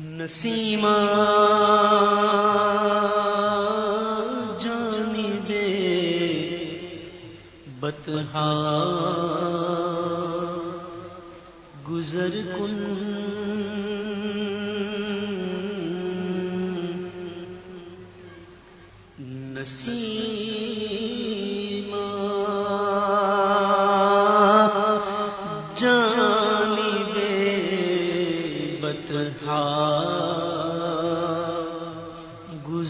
نسیم جانی بے بتہا گزر کن نسیم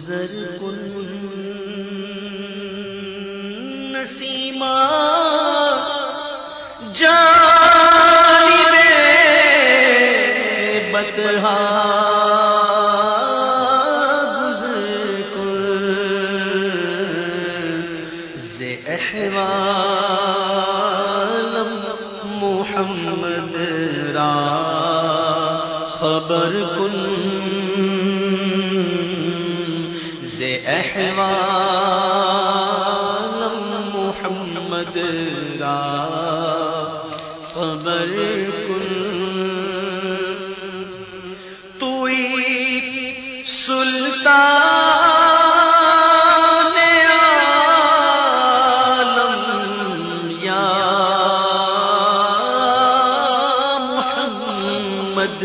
گزر کن نسیما جانی بے بتہا گزر کن زے احوالم محمد را خبر کن زے احوالم محمد را خبر کن۔ توئی سلطان عالم یا محمد۔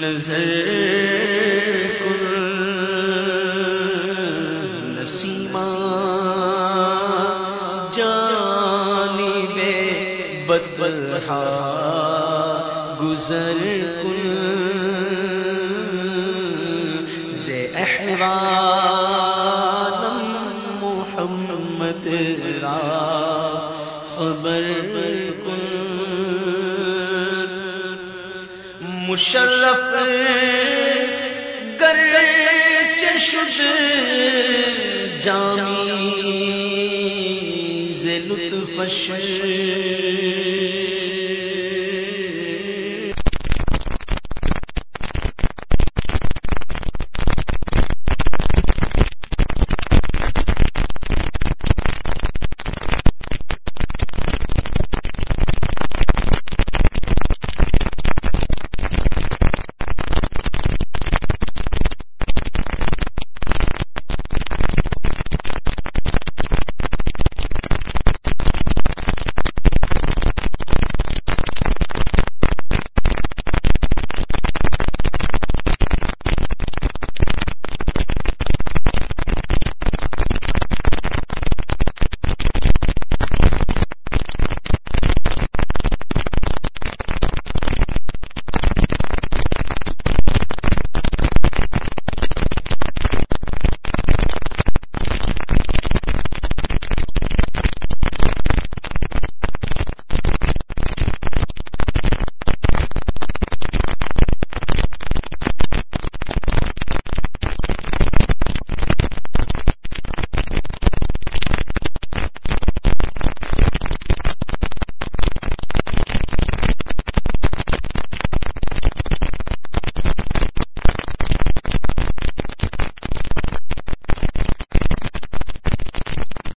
نظر کن نسیمہ جانی بے بدبہا گزر کن زے احوالم محمد را خبر کن مشرف گر چشد جامی ز لطفش